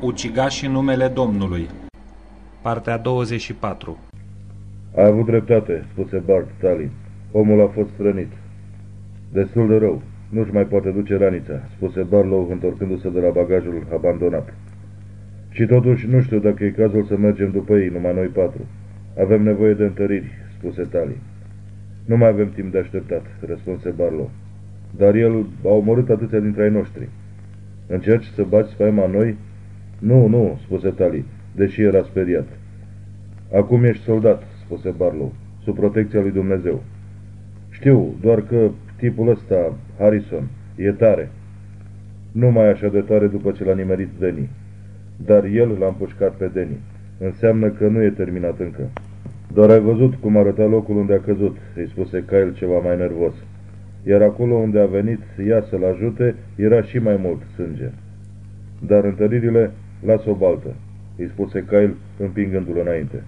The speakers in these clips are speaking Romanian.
Ucigașii numele Domnului Partea 24 Ai avut dreptate, spuse Bart Stalin. Omul a fost strănit. Destul de rău. Nu-și mai poate duce ranița, spuse Barlow întorcându-se de la bagajul abandonat. Și totuși nu știu dacă e cazul să mergem după ei, numai noi patru. Avem nevoie de întăriri, spuse Tali. Nu mai avem timp de așteptat, răspunse Barlow. Dar el a omorât atâția dintre ai noștri. Încerci să bați spaima noi? Nu, nu, spuse Tali, deși era speriat. Acum ești soldat, spuse Barlow, sub protecția lui Dumnezeu. Știu, doar că tipul ăsta, Harrison, e tare. Nu mai așa de tare după ce l-a nimerit Denny. Dar el l-a împușcat pe Denny. Înseamnă că nu e terminat încă. Doar ai văzut cum arăta locul unde a căzut, îi spuse Kyle ceva mai nervos. Iar acolo unde a venit ea să-l ajute, era și mai mult sânge. Dar întăririle, las o baltă, îi spuse Kyle împingându-l înainte.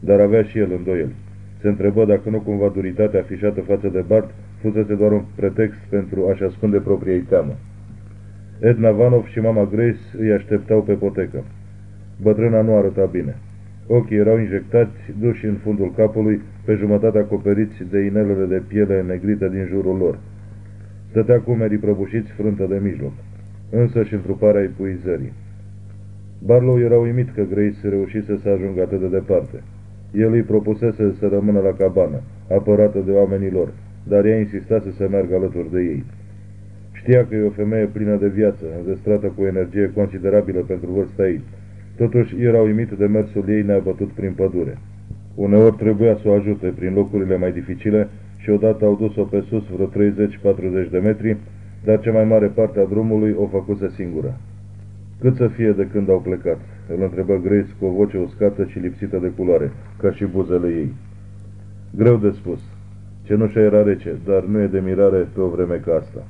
Dar avea și el îndoieli. Se întrebă dacă nu cumva duritatea afișată față de Bart fusese doar un pretext pentru a-și ascunde propria teamă. Edna Vanov și mama Grace îi așteptau pe potecă. Bătrâna nu arăta bine. Ochii erau injectați, duși în fundul capului, pe jumătate acoperiți de inelele de piele negrită din jurul lor. Stătea cu merii prăbușiți frântă de mijloc, însă și întruparea epuizării. Barlow era uimit că Grace reușise să ajungă atât de departe. El îi propusese să rămână la cabană, apărată de oamenii lor, dar ea insista să se meargă alături de ei. Știa că e o femeie plină de viață, înzestrată cu energie considerabilă pentru vârsta ei. Totuși era uimit de mersul ei neabătut prin pădure. Uneori trebuia să o ajute prin locurile mai dificile și odată au dus-o pe sus vreo 30-40 de metri, dar cea mai mare parte a drumului o făcuse singură. Cât să fie de când au plecat? Îl întrebă Grace cu o voce uscată și lipsită de culoare, ca și buzele ei. Greu de spus. Cenușa era rece, dar nu e de mirare pe o vreme ca asta.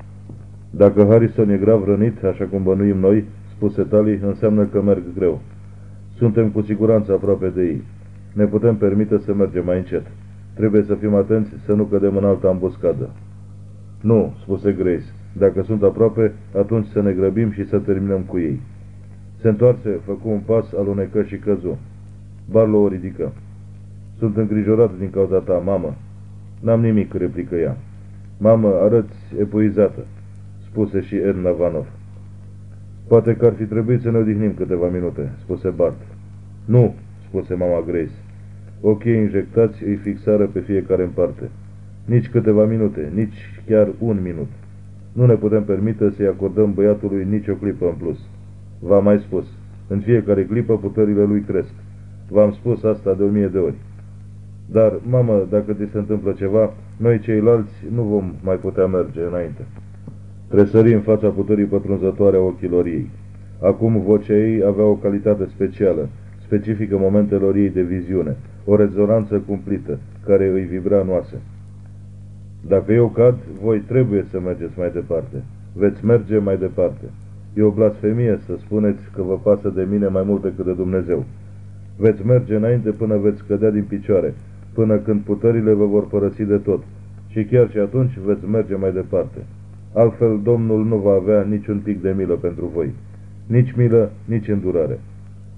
Dacă Harrison e grav rănit, așa cum bănuim noi, spuse Tali, înseamnă că merg greu. Suntem cu siguranță aproape de ei. Ne putem permite să mergem mai încet. Trebuie să fim atenți să nu cădem în altă ambuscadă. Nu, spuse Grace. Dacă sunt aproape, atunci să ne grăbim și să terminăm cu ei. Se întoarse, făcu un pas, alunecă și căzu. Barlow o ridică. Sunt îngrijorat din cauza ta, mamă. N-am nimic, replică ea. Mamă, arăți epuizată, spuse și Edna Vanov. Poate că ar fi trebuit să ne odihnim câteva minute, spuse Bart. Nu, spuse mama Grace. Ochii injectați îi fixară pe fiecare în parte. Nici câteva minute, nici chiar un minut. Nu ne putem permite să-i acordăm băiatului nici o clipă în plus. V-am mai spus, în fiecare clipă puterile lui cresc. V-am spus asta de o mie de ori. Dar, mamă, dacă ți se întâmplă ceva, noi ceilalți nu vom mai putea merge înainte. Tresări în fața puterii pătrunzătoare a ochilor ei. Acum vocea ei avea o calitate specială, specifică momentelor ei de viziune, o rezonanță cumplită, care îi vibra în oase. Dacă eu cad, voi trebuie să mergeți mai departe. Veți merge mai departe. E o blasfemie să spuneți că vă pasă de mine mai mult decât de Dumnezeu. Veți merge înainte până veți cădea din picioare, până când puterile vă vor părăsi de tot. Și chiar și atunci veți merge mai departe. Altfel, Domnul nu va avea niciun pic de milă pentru voi. Nici milă, nici îndurare.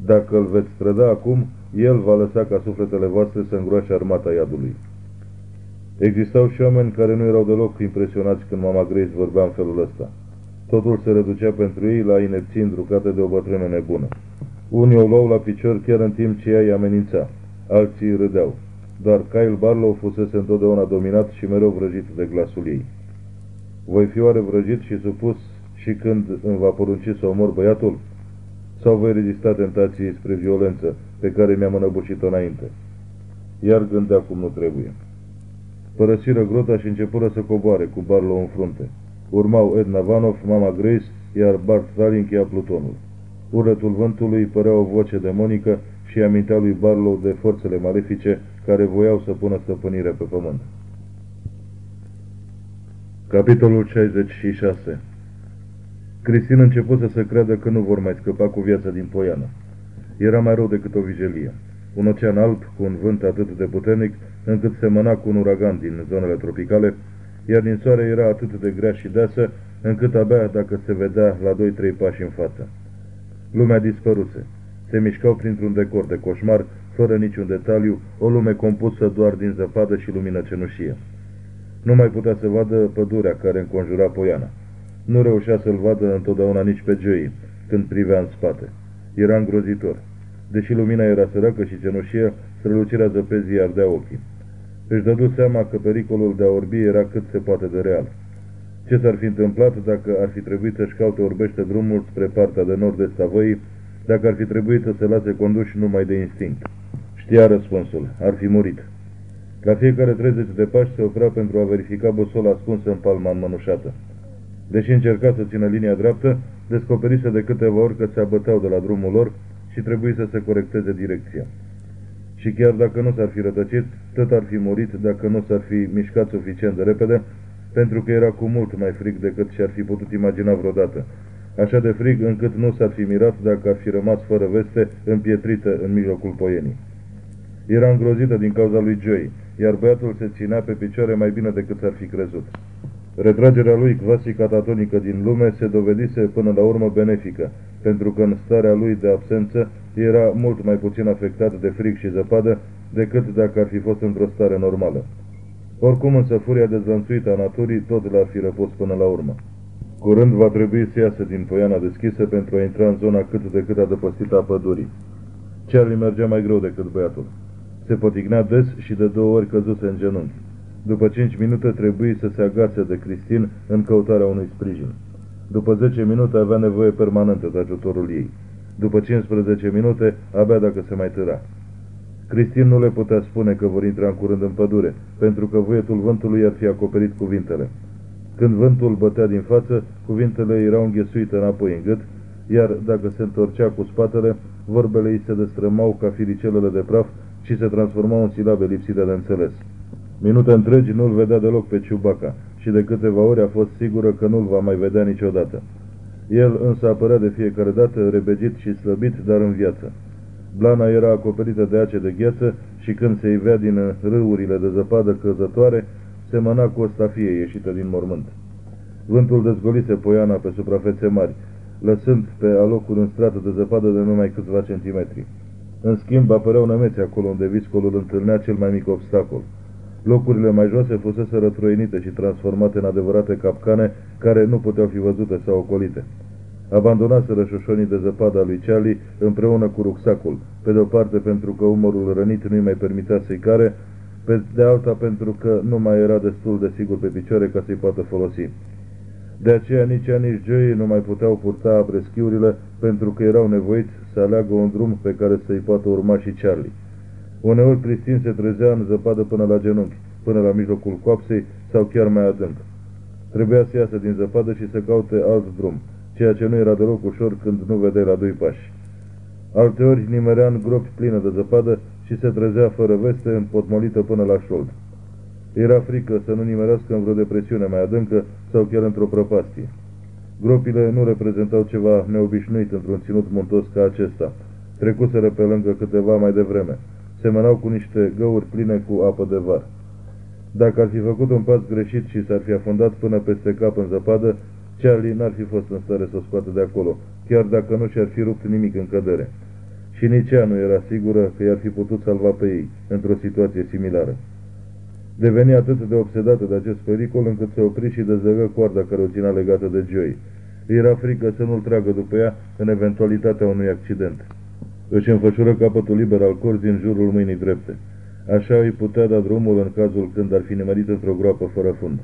Dacă îl veți străda acum, El va lăsa ca sufletele voastre să îngroașe armata iadului. Existau și oameni care nu erau deloc impresionați când mama Grace vorbea în felul ăsta. Totul se reducea pentru ei la inepții îndrucate de o bătrână nebună. Unii o luau la picior chiar în timp ce ea îi amenința. Alții râdeau. Doar Kyle Barlow fusese întotdeauna dominat și mereu vrăjit de glasul ei. Voi fi oare vrăjit și supus și când îmi va porunci să omor băiatul? Sau voi rezista tentației spre violență pe care mi-am înăbușit-o înainte? Iar gândea cum nu trebuie. Părăsiră grota și începură să coboare cu Barlow în frunte. Urmau Edna Vanov, mama Grace, iar Bart Stalin încheia plutonul. Urătul vântului părea o voce demonică și amintea lui Barlow de forțele malefice care voiau să pună stăpânire pe pământ. Capitolul 66 Cristin început să se creadă că nu vor mai scăpa cu viața din Poiană. Era mai rău decât o vijelie. Un ocean alb, cu un vânt atât de puternic, încât semăna cu un uragan din zonele tropicale, iar din soare era atât de grea și deasă, încât abia dacă se vedea la 2-3 pași în față. Lumea dispăruse. Se mișcau printr-un decor de coșmar, fără niciun detaliu, o lume compusă doar din zăpadă și lumină cenușie. Nu mai putea să vadă pădurea care înconjura poiana. Nu reușea să-l vadă întotdeauna nici pe Joey, când privea în spate. Era îngrozitor. Deși lumina era săracă și cenușie, strălucirea zăpezii ardea ochii. Își dădu seama că pericolul de a orbi era cât se poate de real. Ce s-ar fi întâmplat dacă ar fi trebuit să-și caute orbește drumul spre partea de nord-est a văii, dacă ar fi trebuit să se lase conduși numai de instinct? Știa răspunsul. Ar fi murit. La fiecare 30 de pași se oprea pentru a verifica busola ascunsă în palma înmănușată. Deși încerca să țină linia dreaptă, descoperise de câteva ori că se abăteau de la drumul lor și trebuie să se corecteze direcția. Și chiar dacă nu s-ar fi rătăcit, tot ar fi murit dacă nu s-ar fi mișcat suficient de repede, pentru că era cu mult mai frig decât și-ar fi putut imagina vreodată. Așa de frig încât nu s-ar fi mirat dacă ar fi rămas fără veste, împietrită în mijlocul poienii. Era îngrozită din cauza lui Joey, iar băiatul se ținea pe picioare mai bine decât s-ar fi crezut. Retragerea lui quasi catatonică din lume se dovedise până la urmă benefică, pentru că în starea lui de absență era mult mai puțin afectat de frig și zăpadă decât dacă ar fi fost într-o stare normală. Oricum însă furia dezlănțuită a naturii tot l-ar fi răpus până la urmă. Curând va trebui să iasă din poiana deschisă pentru a intra în zona cât de cât adăpăstită a pădurii. Charlie mergea mai greu decât băiatul. Se potignea des și de două ori căzuse în genunchi. După cinci minute trebuie să se agațe de Cristin în căutarea unui sprijin. După 10 minute avea nevoie permanentă de ajutorul ei. După 15 minute, abia dacă se mai târa. Cristin nu le putea spune că vor intra în curând în pădure, pentru că voietul vântului ar fi acoperit cuvintele. Când vântul bătea din față, cuvintele erau înghesuite înapoi în gât, iar dacă se întorcea cu spatele, vorbele îi se destrămau ca firicelele de praf și se transformau în silabe lipsite de înțeles. Minute întregi nu-l vedea deloc pe Ciubaca și de câteva ori a fost sigură că nu-l va mai vedea niciodată. El însă apărea de fiecare dată rebegit și slăbit, dar în viață. Blana era acoperită de ace de gheață și când se ivea din râurile de zăpadă căzătoare, semăna cu o stafie ieșită din mormânt. Vântul dezgolise poiana pe suprafețe mari, lăsând pe alocuri un strat de zăpadă de numai câțiva centimetri. În schimb, apăreau nămeți acolo unde viscolul întâlnea cel mai mic obstacol. Locurile mai joase fusese rătroinite și transformate în adevărate capcane care nu puteau fi văzute sau ocolite. Abandonaseră șoșonii de zăpadă a lui Charlie împreună cu rucsacul, pe de-o parte pentru că umărul rănit nu-i mai permitea să-i care, pe de alta pentru că nu mai era destul de sigur pe picioare ca să-i poată folosi. De aceea nici ea, nici Joey nu mai puteau purta abreschiurile pentru că erau nevoiți să aleagă un drum pe care să-i poată urma și Charlie. Uneori Cristin se trezea în zăpadă până la genunchi, până la mijlocul coapsei sau chiar mai adânc. Trebuia să iasă din zăpadă și să caute alt drum, ceea ce nu era deloc ușor când nu vedeai la doi pași. Alteori nimerea în gropi plină de zăpadă și se trezea fără veste, împotmolită până la șold. Era frică să nu nimerească în vreo depresiune mai adâncă sau chiar într-o prăpastie. Gropile nu reprezentau ceva neobișnuit într-un ținut muntos ca acesta. Trecuseră pe lângă câteva mai devreme. Semănau cu niște găuri pline cu apă de var. Dacă ar fi făcut un pas greșit și s-ar fi afundat până peste cap în zăpadă, Charlie n-ar fi fost în stare să o scoată de acolo, chiar dacă nu și-ar fi rupt nimic în cădere. Și nici ea nu era sigură că i-ar fi putut salva pe ei într-o situație similară. Deveni atât de obsedată de acest pericol încât se opri și dezlegă coarda care o ținea legată de Joey. Era frică să nu-l tragă după ea în eventualitatea unui accident. Își înfășură capătul liber al corzii în jurul mâinii drepte. Așa îi putea da drumul în cazul când ar fi nimerit într-o groapă fără fund.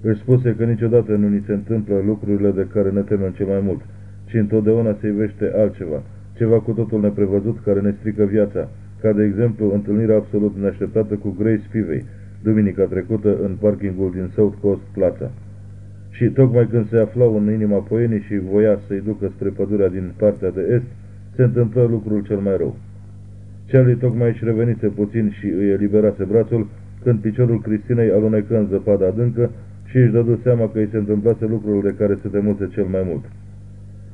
Își spuse că niciodată nu ni se întâmplă lucrurile de care ne temem cel mai mult, ci întotdeauna se ivește altceva, ceva cu totul neprevăzut care ne strică viața, ca de exemplu întâlnirea absolut neașteptată cu Grace Spivey, duminica trecută în parkingul din South Coast Plaza. Și tocmai când se aflau în inima poienii și voia să-i ducă spre pădurea din partea de est, se întâmplă lucrul cel mai rău. Charlie tocmai își revenise puțin și îi eliberase brațul, când piciorul Cristinei alunecă în zăpada adâncă și își dădu seama că îi se întâmplase lucrul de care se temuse cel mai mult.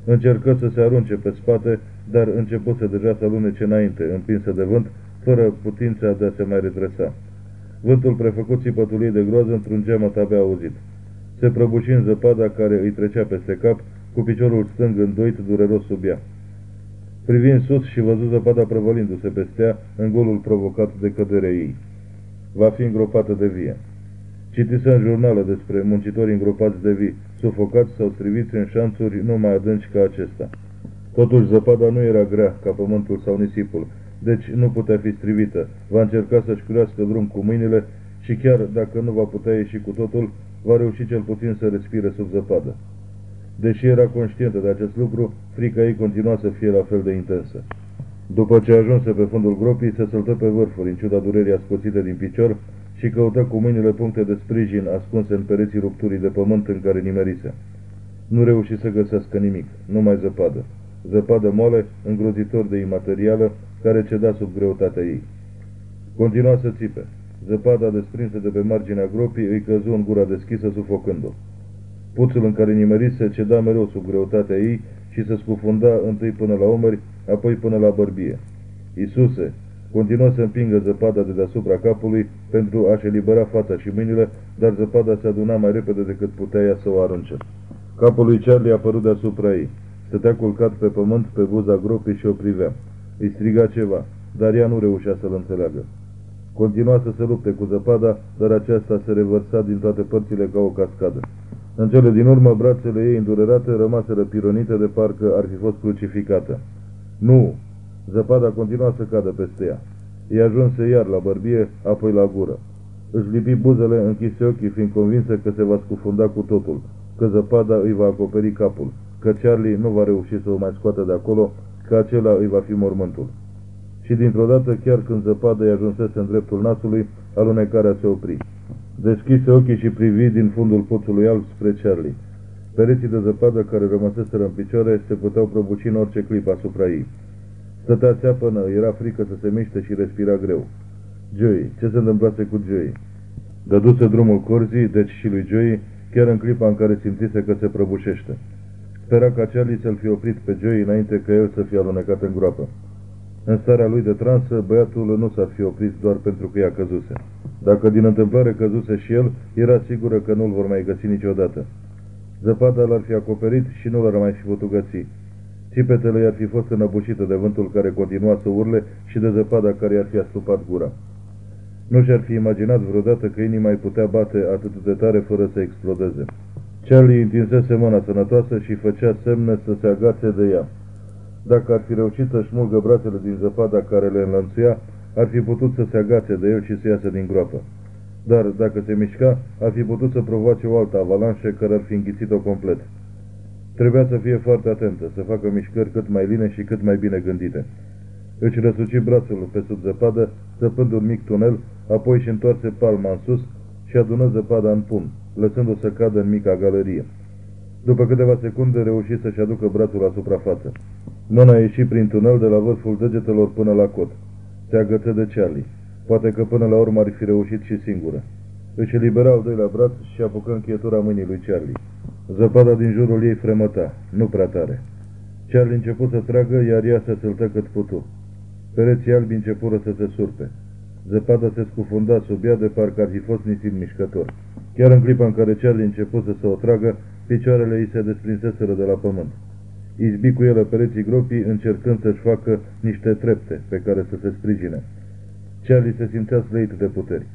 Încercă să se arunce pe spate, dar începuse deja să alunece înainte, împinsă de vânt, fără putința de a se mai redresa. Vântul prefăcut țipătul ei de groază într-un geamăt abia auzit. Se prăbuși în zăpada care îi trecea peste cap, cu piciorul stâng îndoit dureros sub ea. Privind sus și văzut zăpada prăvălindu-se pestea în golul provocat de căderea ei. Va fi îngropată de vie. Citise în jurnală despre muncitori îngropați de vii, sufocați sau striviți în șanțuri nu mai adânci ca acesta. Totuși zăpada nu era grea ca pământul sau nisipul, deci nu putea fi strivită. Va încerca să-și curească drum cu mâinile și chiar dacă nu va putea ieși cu totul, va reuși cel puțin să respire sub zăpadă. Deși era conștientă de acest lucru, frica ei continua să fie la fel de intensă. După ce ajunse pe fundul gropii, se săltă pe vârfuri, în ciuda durerii ascuțite din picior, și căută cu mâinile puncte de sprijin ascunse în pereții rupturii de pământ în care nimerise. Nu reuși să găsească nimic, numai zăpadă. Zăpadă moale, îngrozitor de imaterială, care ceda sub greutatea ei. Continua să țipe. Zăpada desprinsă de pe marginea gropii îi căzu în gura deschisă, sufocând-o. Puțul în care nimerise ceda mereu sub greutatea ei și se scufunda întâi până la umeri, apoi până la bărbie. Isuse, continuă să împingă zăpada de deasupra capului pentru a-și elibera fața și mâinile, dar zăpada se aduna mai repede decât putea ea să o arunce. Capul lui Charlie a apărut deasupra ei. Stătea culcat pe pământ pe buza gropii și o privea. Îi striga ceva, dar ea nu reușea să-l înțeleagă. Continua să se lupte cu zăpada, dar aceasta se revărsa din toate părțile ca o cascadă. În cele din urmă, brațele ei îndurerate rămaseră pironite de parcă ar fi fost crucificată. Nu! Zăpada continua să cadă peste ea. Ei ajunse iar la bărbie, apoi la gură. Își lipi buzele, închise ochii, fiind convinsă că se va scufunda cu totul, că zăpada îi va acoperi capul, că Charlie nu va reuși să o mai scoată de acolo, că acela îi va fi mormântul. Și dintr-o dată, chiar când zăpada îi ajunsese în dreptul nasului, alunecarea se opri. Deschise ochii și privi din fundul poțului alb spre Charlie. Pereții de zăpadă care rămăseseră în picioare se puteau prăbuci în orice clip asupra ei. Stătea țeapănă, era frică să se miște și respira greu. Joey, ce se întâmplase cu Joey? Dăduse drumul corzii, deci și lui Joey, chiar în clipa în care simțise că se prăbușește. Spera ca Charlie să-l fi oprit pe Joey înainte ca el să fie alunecat în groapă. În starea lui de transă, băiatul nu s-ar fi oprit doar pentru că ea căzuse. Dacă din întâmplare căzuse și el, era sigură că nu-l vor mai găsi niciodată. Zăpada l-ar fi acoperit și nu l-ar mai fi putut găsi. Țipetele i-ar fi fost înăbușite de vântul care continua să urle și de zăpada care i-ar fi astupat gura. Nu și-ar fi imaginat vreodată că inima îi putea bate atât de tare fără să explodeze. Charlie întinsese mâna sănătoasă și făcea semne să se agațe de ea. Dacă ar fi reușit să smulgă brațele din zăpada care le înlănțuia, ar fi putut să se agațe de el și să iasă din groapă. Dar, dacă se mișca, ar fi putut să provoace o altă avalanșă care ar fi înghițit-o complet. Trebuia să fie foarte atentă, să facă mișcări cât mai line și cât mai bine gândite. Își răsuci brațul pe sub zăpadă, săpând un mic tunel, apoi își întoarse palma în sus și adună zăpada în pun, lăsându-o să cadă în mica galerie. După câteva secunde reuși să-și aducă brațul la suprafață. Mâna ieși prin tunel de la vârful degetelor până la cot. Se agăță de Charlie. Poate că până la urmă ar fi reușit și singură. Își elibera al doilea braț și apucă încheietura mâinii lui Charlie. Zăpada din jurul ei fremăta, nu prea tare. Charlie început să tragă, iar ea se săltă cât putu. Pereții albi începură să se surpe. Zăpada se scufunda sub ea de parcă ar fi fost nisip mișcător. Chiar în clipa în care Charlie început să se o tragă, picioarele ei se desprinseseră de la pământ. Izbi cu ele pereții gropii, încercând să-și facă niște trepte pe care să se sprijine. Charlie se simțea slăit de puteri.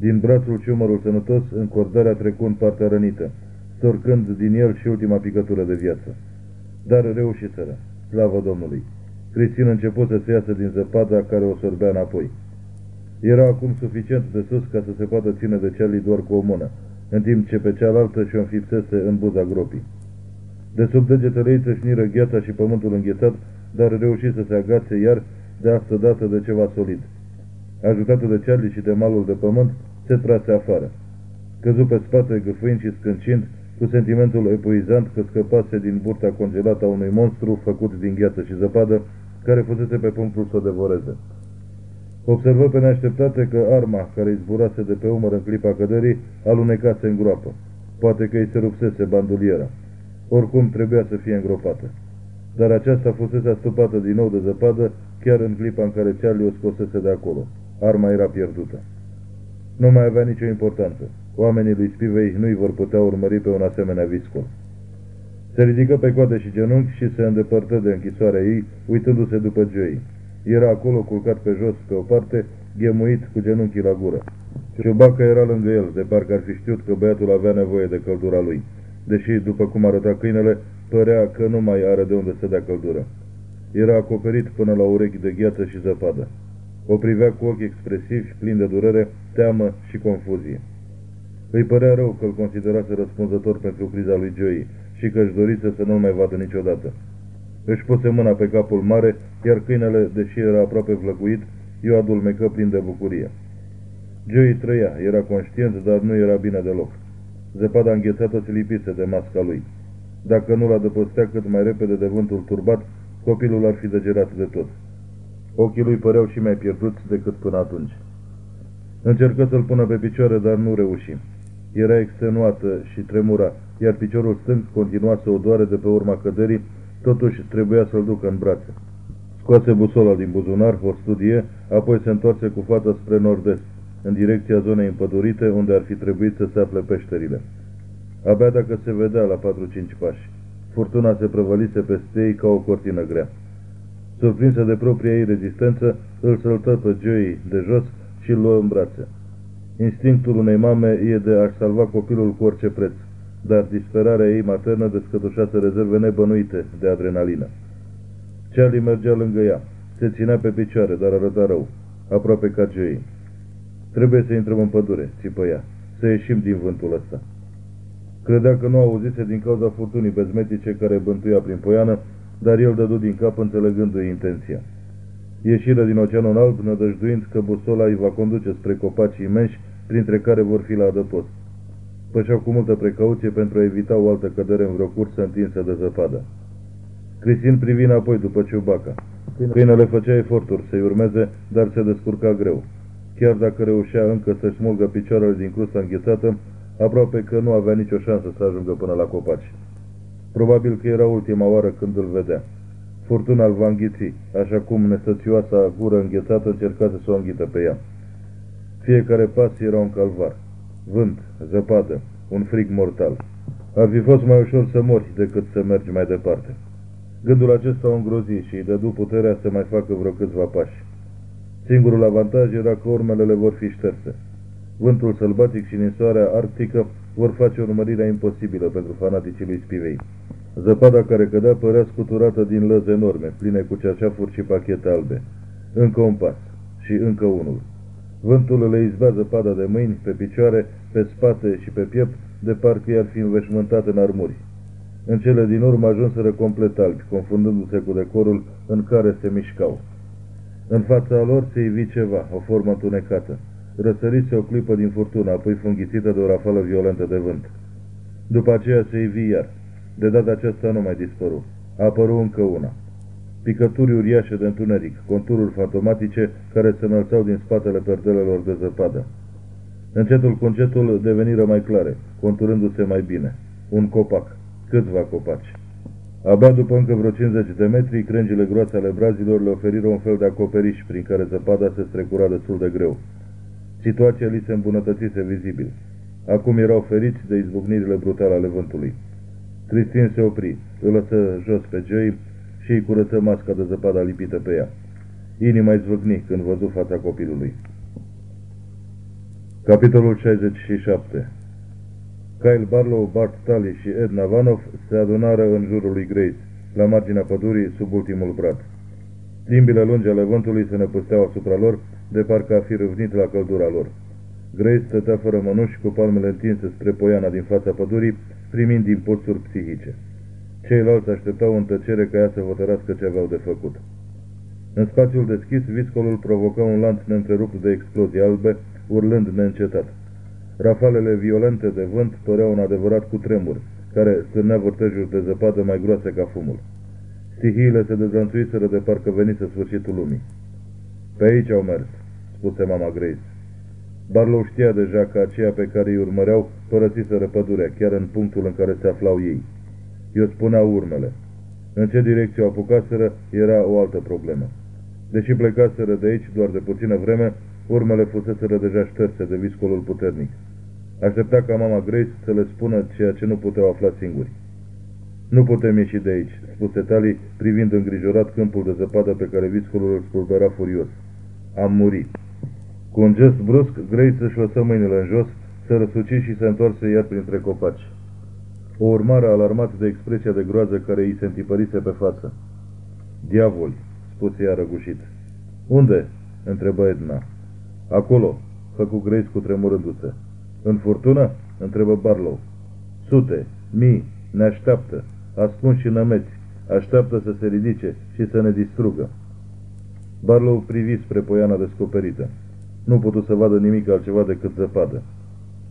Din brațul ciumărul sănătos, încordarea trecu în partea rănită, storcând din el și ultima picătură de viață. Dar reușiseră, slavă Domnului. Cristin început să se iasă din zăpada care o sorbea înapoi. Era acum suficient de sus ca să se poată ține de Charlie doar cu o mână, în timp ce pe cealaltă și-o înfipsese în buza gropii. De sub degetele ei țâșniră gheața și pământul înghețat, dar reuși să se agațe iar de asta dată de ceva solid. Ajutată de Charlie și de malul de pământ, se trase afară. Căzu pe spate, gâfâind și scâncind, cu sentimentul epuizant că scăpase din burta congelată a unui monstru făcut din gheață și zăpadă, care fusese pe punctul să o devoreze. Observă pe neașteptate că arma care îi zburase de pe umăr în clipa căderii alunecase în groapă. Poate că îi se rupsese banduliera. Oricum trebuia să fie îngropată. Dar aceasta fusese astupată din nou de zăpadă chiar în clipa în care Charlie o scosese de acolo. Arma era pierdută. Nu mai avea nicio importanță. Oamenii lui Spivei nu-i vor putea urmări pe un asemenea viscol. Se ridică pe coate și genunchi și se îndepărtă de închisoarea ei, uitându-se după Joey. Era acolo culcat pe jos pe o parte, ghemuit cu genunchii la gură. Ciubaca era lângă el, de parcă ar fi știut că băiatul avea nevoie de căldura lui, deși, după cum arăta câinele, părea că nu mai are de unde să dea căldură. Era acoperit până la urechi de gheață și zăpadă. O privea cu ochi expresivi, plini de durere, teamă și confuzie. Îi părea rău că îl considerase răspunzător pentru criza lui Joey și că își dorise să nu-l mai vadă niciodată. Își puse mâna pe capul mare, iar câinele, deși era aproape vlăguit, i-o adulmecă plin de bucurie. Joey trăia, era conștient, dar nu era bine deloc. Zăpada înghețată se lipise de masca lui. Dacă nu l adăpostea cât mai repede de vântul turbat, copilul ar fi degerat de tot. Ochii lui păreau și mai pierduți decât până atunci. Încercă să-l pună pe picioare, dar nu reuși. Era extenuată și tremura, iar piciorul stâng continua să o doare de pe urma căderii, totuși trebuia să-l ducă în brațe. Scoase busola din buzunar, o studie, apoi se întoarce cu fața spre nord-est, în direcția zonei împădurite, unde ar fi trebuit să se afle peșterile. Abia dacă se vedea la 4-5 pași. Furtuna se prăvălise peste ei ca o cortină grea. Surprinsă de propria ei rezistență, îl săltă pe Joey de jos și îl luă în brațe. Instinctul unei mame e de a-și salva copilul cu orice preț, dar disperarea ei maternă descătușase rezerve nebănuite de adrenalină. Charlie mergea lângă ea. Se ținea pe picioare, dar arăta rău, aproape ca Joey. Trebuie să intrăm în pădure, țipă ea, să ieșim din vântul ăsta. Credea că nu auzise din cauza furtunii bezmetice care bântuia prin poiană, dar el dădu din cap înțelegându-i intenția. Ieșiră din oceanul alb, nădăjduind că busola îi va conduce spre copacii imensi, printre care vor fi la adăpost. Pășeau cu multă precauție pentru a evita o altă cădere în vreo cursă întinsă de zăpadă. Cristin privi înapoi după Ciubaca. Câinele făcea eforturi să-i urmeze, dar se descurca greu. Chiar dacă reușea încă să-și smulgă picioarele din crusta înghețată, aproape că nu avea nicio șansă să ajungă până la copaci. Probabil că era ultima oară când îl vedea. Furtuna îl va înghiți, așa cum nesățioasa gură înghețată încerca să o înghită pe ea. Fiecare pas era un calvar. Vânt, zăpadă, un frig mortal. Ar fi fost mai ușor să mori decât să mergi mai departe. Gândul acesta o îngrozi și îi dădu puterea să mai facă vreo câțiva pași. Singurul avantaj era că urmele le vor fi șterse. Vântul sălbatic și ninsoarea arctică vor face o numărire imposibilă pentru fanaticii lui Spivei. Zăpada care cădea părea scuturată din lăzi enorme, pline cu ceașafuri și pachete albe. Încă un pas și încă unul. Vântul le izbea zăpada de mâini, pe picioare, pe spate și pe piept, de parcă i-ar fi înveșmântat în armuri. În cele din urmă ajunseră complet albi, confundându-se cu decorul în care se mișcau. În fața lor se ivi ceva, o formă întunecată. Răsărise o clipă din furtună, apoi funghițită de o rafală violentă de vânt. După aceea se ivi iar. De data aceasta nu mai dispăru. A apărut încă una. Picături uriașe de întuneric, contururi fantomatice care se înălțau din spatele perdelelor de zăpadă. Încetul cu încetul deveniră mai clare, conturându-se mai bine. Un copac, câțiva copaci. Abia după încă vreo 50 de metri, crengile groase ale brazilor le oferiră un fel de acoperiș prin care zăpada se strecura destul de greu. Situația li se îmbunătățise vizibil. Acum erau feriți de izbucnirile brutale ale vântului. Cristin se opri, îl lăsă jos pe Joey și îi curăță masca de zăpadă lipită pe ea. Inima îi zvâcni când văzu fața copilului. Capitolul 67 Kyle Barlow, Bart Tully și Ed Navanov se adunară în jurul lui Grace, la marginea pădurii, sub ultimul brad. Limbile lungi ale vântului se năpusteau asupra lor, de parcă a fi râvnit la căldura lor. Grace stătea fără mănuși, cu palmele întinse spre poiana din fața pădurii, primind impulsuri psihice. Ceilalți așteptau în tăcere ca ea să hotărască ce aveau de făcut. În spațiul deschis, viscolul provoca un lanț neîntrerupt de explozii albe, urlând neîncetat. Rafalele violente de vânt păreau un adevărat cutremur, care stârnea vârtejuri de zăpadă mai groase ca fumul. Stihiile se dezvănțuiseră de parcă venise sfârșitul lumii. Pe aici au mers, spuse mama Grace. Barlow știa deja că aceia pe care îi urmăreau părăsiseră pădurea, chiar în punctul în care se aflau ei. Eu spuneau urmele. În ce direcție o apucaseră era o altă problemă. Deși plecaseră de aici doar de puțină vreme, urmele fuseseră deja șterse de viscolul puternic. Aștepta ca mama Grace să le spună ceea ce nu puteau afla singuri. Nu putem ieși de aici, spuse Tali, privind îngrijorat câmpul de zăpadă pe care viscolul îl spulbera furios. Am murit. Cu un gest brusc, Grace își lăsă mâinile în jos, se răsuci și se întoarse iar printre copaci. O urmare alarmat de expresia de groază care îi se întipărise pe față. Diavoli, spuse ea răgușit. Unde? întrebă Edna. Acolo, făcu Grace cu tremurându-se. În furtună? întrebă Barlow. Sute, mii, ne așteaptă, ascunși și nămeți, așteaptă să se ridice și să ne distrugă. Barlow privi spre poiana descoperită. Nu putut să vadă nimic altceva decât zăpadă.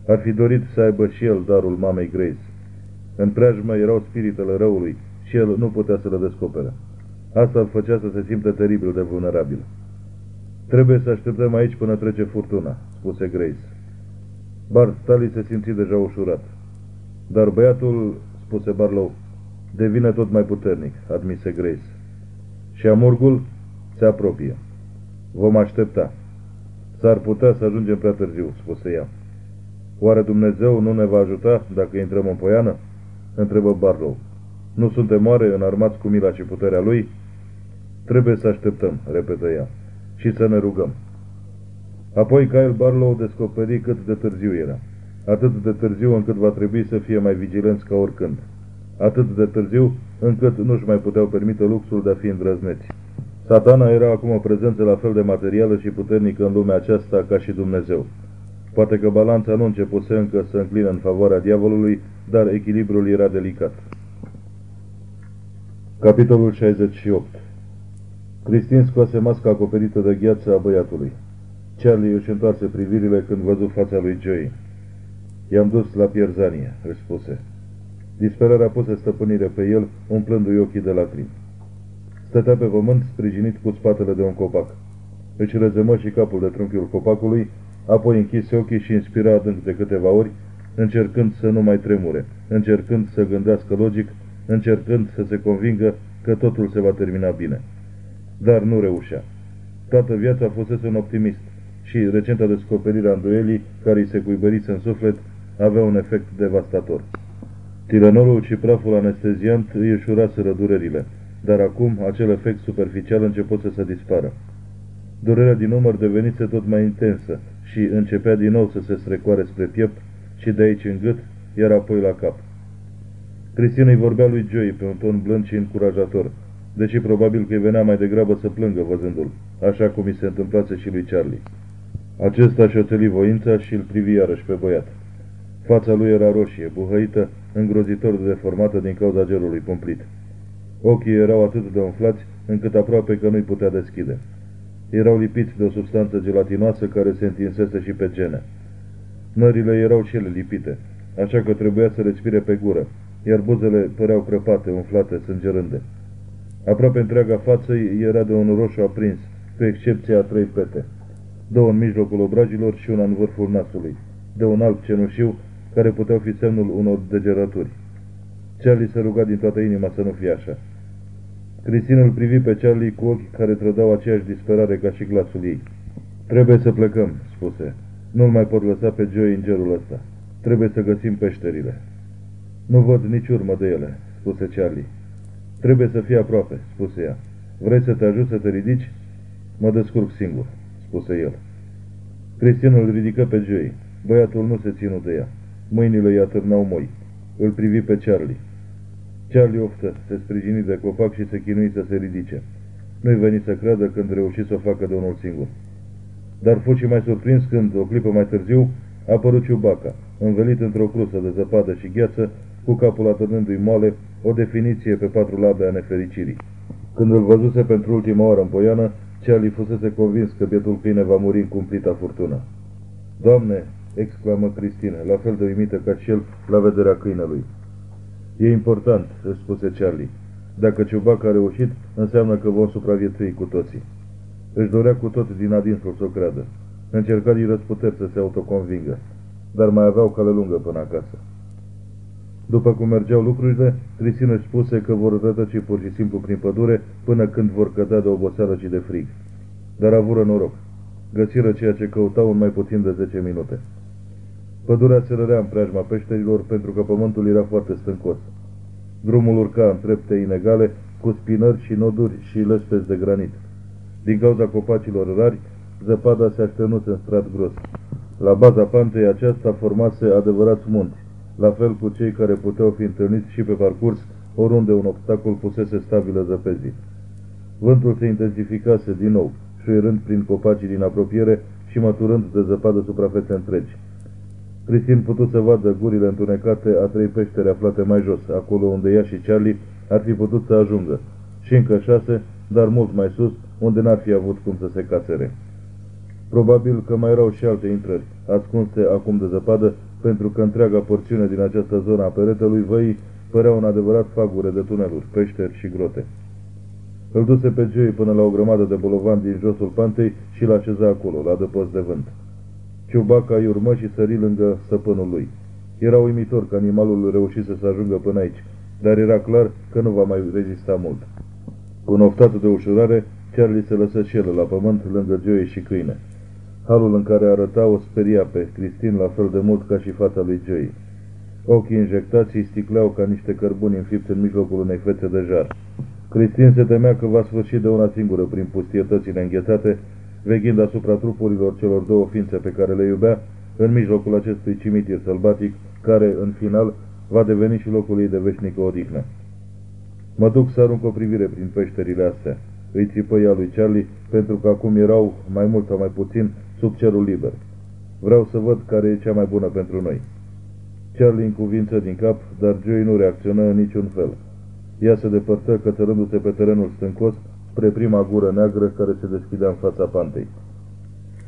Ar fi dorit să aibă și el darul mamei Grace. În preajmă erau spiritele răului și el nu putea să le descopere. Asta îl făcea să se simtă teribil de vulnerabil. Trebuie să așteptăm aici până trece furtuna, spuse Grace. Bart Tally se simți deja ușurat. Dar băiatul, spuse Barlow, devine tot mai puternic, admise Grace. Și amurgul se apropie. Vom aștepta. S-ar putea să ajungem prea târziu, spuse ea. Oare Dumnezeu nu ne va ajuta dacă intrăm în poiană? Întrebă Barlow. Nu suntem oare înarmați cu mila și puterea lui? Trebuie să așteptăm, repetă ea, și să ne rugăm. Apoi Kyle Barlow descoperi cât de târziu era. Atât de târziu încât va trebui să fie mai vigilenți ca oricând. Atât de târziu încât nu-și mai puteau permite luxul de a fi îndrăzneți. Satana era acum o prezență la fel de materială și puternică în lumea aceasta ca și Dumnezeu. Poate că balanța nu începuse încă să înclină în favoarea diavolului, dar echilibrul era delicat. Capitolul 68 Cristin scoase masca acoperită de gheață a băiatului. Charlie își întoarse privirile când văzut fața lui Joey. I-am dus la pierzanie, își spuse. Disperarea puse stăpânire pe el, umplându-i ochii de lacrimi. Stătea pe pământ, sprijinit cu spatele de un copac. Își rezemă și capul de trunchiul copacului, apoi închise ochii și inspira adânc de câteva ori, încercând să nu mai tremure, încercând să gândească logic, încercând să se convingă că totul se va termina bine. Dar nu reușea. Toată viața fusese un optimist și recenta descoperire a îndoielii, care îi se cuibărise în suflet, avea un efect devastator. Tilenorul și praful anesteziant îi ușuraseră durerile, dar acum acel efect superficial început să se dispară. Durerea din umăr devenise tot mai intensă și începea din nou să se strecoare spre piept și de aici în gât, iar apoi la cap. Cristina îi vorbea lui Joey pe un ton blând și încurajator, deși probabil că îi venea mai degrabă să plângă văzându-l, așa cum i se întâmplase și lui Charlie. Acesta și oțeli voința și îl privi iarăși pe băiat. Fața lui era roșie, buhăită, îngrozitor de deformată din cauza gelului cumplit. Ochii erau atât de umflați încât aproape că nu-i putea deschide. Erau lipiți de o substanță gelatinoasă care se întinsese și pe gene. Nările erau și ele lipite, așa că trebuia să respire pe gură, iar buzele păreau crăpate, umflate, sângerânde. Aproape întreaga față era de un roșu aprins, cu excepția a trei pete. Două în mijlocul obrajilor și una în vârful nasului, de un alb cenușiu care puteau fi semnul unor degeraturi. Charlie se ruga din toată inima să nu fie așa. Cristina îl privi pe Charlie cu ochi care trădau aceeași disperare ca și glasul ei. Trebuie să plecăm, spuse. Nu-l mai pot lăsa pe Joey în gerul ăsta. Trebuie să găsim peșterile. Nu văd nici urmă de ele, spuse Charlie. Trebuie să fie aproape, spuse ea. Vrei să te ajut să te ridici? Mă descurc singur, spuse el. Cristina îl ridică pe Joey. Băiatul nu se ținu de ea. Mâinile i atârnau moi. Îl privi pe Charlie. Charlie oftă, se sprijini de copac și se chinui să se ridice. Nu-i veni să creadă când reuși să o facă de unul singur. Dar fu și mai surprins când, o clipă mai târziu, a apărut Ciubaca, învelit într-o crusă de zăpadă și gheață, cu capul atârnându-i moale, o definiție pe patru labe a nefericirii. Când îl văzuse pentru ultima oară în poiană, Charlie fusese convins că bietul câine va muri în cumplita furtună. Doamne, exclamă Cristina, la fel de uimită ca și el la vederea câinelui. E important, își spuse Charlie. Dacă Ciubac a reușit, înseamnă că vom supraviețui cu toții. Își dorea cu tot din adinsul să o creadă. Încerca din răsputeri să se autoconvingă, dar mai avea o cale lungă până acasă. După cum mergeau lucrurile, Cristina își spuse că vor rătăci pur și simplu prin pădure până când vor cădea de oboseală și de frig. Dar avură noroc. Găsiră ceea ce căutau în mai puțin de 10 minute. Pădurea se rărea în preajma peșterilor pentru că pământul era foarte stâncos. Drumul urca în trepte inegale, cu spinări și noduri și lăspezi de granit. Din cauza copacilor rari, zăpada se așternuse în strat gros. La baza pantei aceasta formase adevărați munți, la fel cu cei care puteau fi întâlniți și pe parcurs, oriunde un obstacol pusese stabilă zăpezii. Vântul se intensificase din nou, șuierând prin copacii din apropiere și măturând de zăpadă suprafețe întregi. Cristin putut să vadă gurile întunecate a trei peșteri aflate mai jos, acolo unde ea și Charlie ar fi putut să ajungă, și încă șase, dar mult mai sus, unde n-ar fi avut cum să se casere. Probabil că mai erau și alte intrări, ascunse acum de zăpadă, pentru că întreaga porțiune din această zonă a peretelui văii părea un adevărat fagure de tuneluri, peșteri și grote. Îl duse pe Joey până la o grămadă de bolovan din josul pantei și l-a așeza acolo, la dăpost de vânt. Ciubaca îi urmă și sări lângă stăpânul lui. Era uimitor că animalul reușise să ajungă până aici, dar era clar că nu va mai rezista mult. Cu un oftat de ușurare, Charlie se lăsă și el la pământ lângă Joey și câine. Halul în care arăta o speria pe Cristin la fel de mult ca și fața lui Joey. Ochii injectați îi sticleau ca niște cărbuni înfipți în mijlocul unei fețe de jar. Cristin se temea că va sfârși de una singură prin pustietățile înghețate, veghind asupra trupurilor celor două ființe pe care le iubea, în mijlocul acestui cimitir sălbatic, care, în final, va deveni și locul ei de veșnică odihnă. Mă duc să arunc o privire prin peșterile astea, îi țipă ea lui Charlie, pentru că acum erau, mai mult sau mai puțin, sub cerul liber. Vreau să văd care e cea mai bună pentru noi. Charlie încuvință din cap, dar Joey nu reacționă în niciun fel. Ea se depărtă cățărându-se pe terenul stâncos spre prima gură neagră care se deschidea în fața pantei.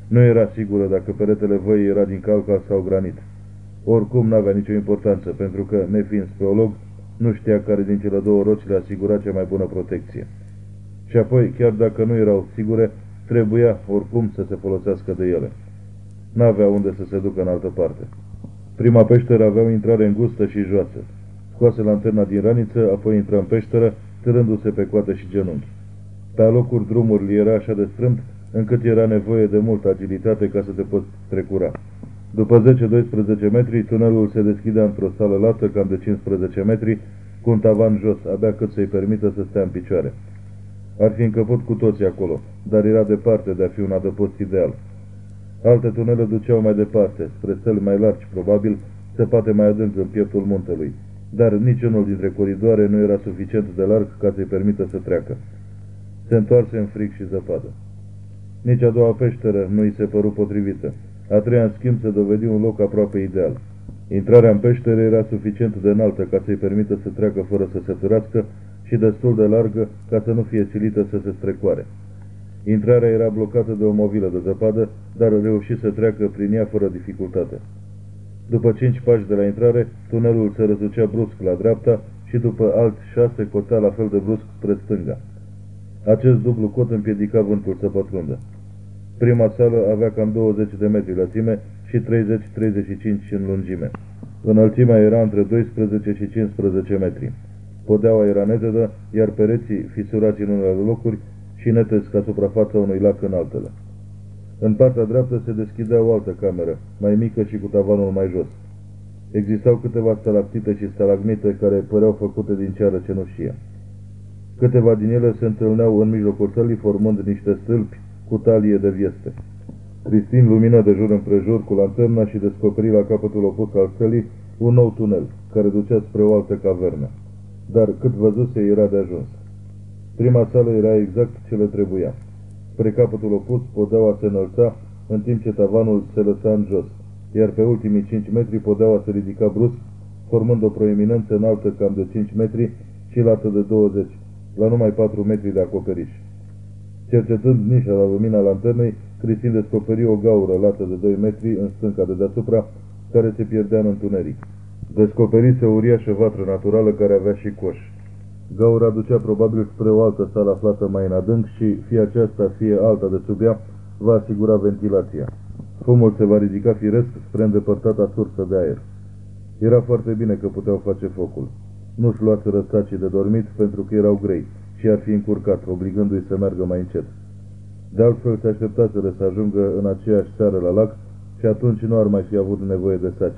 Nu era sigură dacă peretele văii era din calca sau granit. Oricum n-avea nicio importanță, pentru că, nefiind speolog, nu știa care din cele două roci le asigura cea mai bună protecție. Și apoi, chiar dacă nu erau sigure, trebuia oricum să se folosească de ele. N-avea unde să se ducă în altă parte. Prima peșteră avea o intrare îngustă și joasă. Scoase lanterna din raniță, apoi intră în peșteră, târându-se pe coate și genunchi. Pe alocuri drumul era așa de strâmt, încât era nevoie de multă agilitate ca să te poți trecura. După 10-12 metri, tunelul se deschidea într-o sală lată cam de 15 metri, cu un tavan jos, abia cât să-i permită să stea în picioare. Ar fi încăput cu toții acolo, dar era departe de a fi un adăpost ideal. Alte tunele duceau mai departe, spre stele mai largi, probabil, săpate mai adânc în pieptul muntelui, dar niciunul dintre coridoare nu era suficient de larg ca să-i permită să treacă. Se întoarse în fric și zăpadă. Nici a doua peșteră nu îi se păru potrivită. A treia, în schimb, se dovedi un loc aproape ideal. Intrarea în peșteră era suficient de înaltă ca să-i permită să treacă fără să se târască și destul de largă ca să nu fie silită să se strecoare. Intrarea era blocată de o movilă de zăpadă, dar reuși să treacă prin ea fără dificultate. După cinci pași de la intrare, tunelul se răsucea brusc la dreapta și după alt șase cotea la fel de brusc spre stânga. Acest dublu cot împiedica vântul să pătrundă. Prima sală avea cam 20 de metri lățime și 30-35 în lungime. Înălțimea era între 12 și 15 metri. Podeaua era netedă, iar pereții, fisurați în unele locuri, și netezi ca suprafața unui lac în altele. În partea dreaptă se deschidea o altă cameră, mai mică și cu tavanul mai jos. Existau câteva stalactite și stalagmite care păreau făcute din ceară cenușie. Câteva din ele se întâlneau în mijlocul sălii, formând niște stâlpi cu talie de vieste. Cristin lumină de jur împrejur cu lanterna și descoperi la capătul opus al sălii un nou tunel, care ducea spre o altă cavernă. Dar cât văzuse era de ajuns. Prima sală era exact ce le trebuia. Spre capătul opus, podeaua se înălța, în timp ce tavanul se lăsa în jos, iar pe ultimii 5 metri podeaua se ridica brusc, formând o proeminență înaltă cam de 5 metri și lată de 20, la numai 4 metri de acoperiș. Cercetând nișa la lumina lanternei, Cristin descoperi o gaură lată de 2 metri în stânca de deasupra, care se pierdea în întuneric. Descoperise o uriașă vatră naturală care avea și coș. Gaura ducea probabil spre o altă sală aflată mai în adânc și, fie aceasta, fie alta de sub ea, va asigura ventilația. Fumul se va ridica firesc spre îndepărtata sursă de aer. Era foarte bine că puteau face focul. Nu-și luați răstacii de dormit pentru că erau grei și ar fi încurcat, obligându-i să meargă mai încet. De altfel se așteptaseră să ajungă în aceeași seară la lac și atunci nu ar mai fi avut nevoie de saci.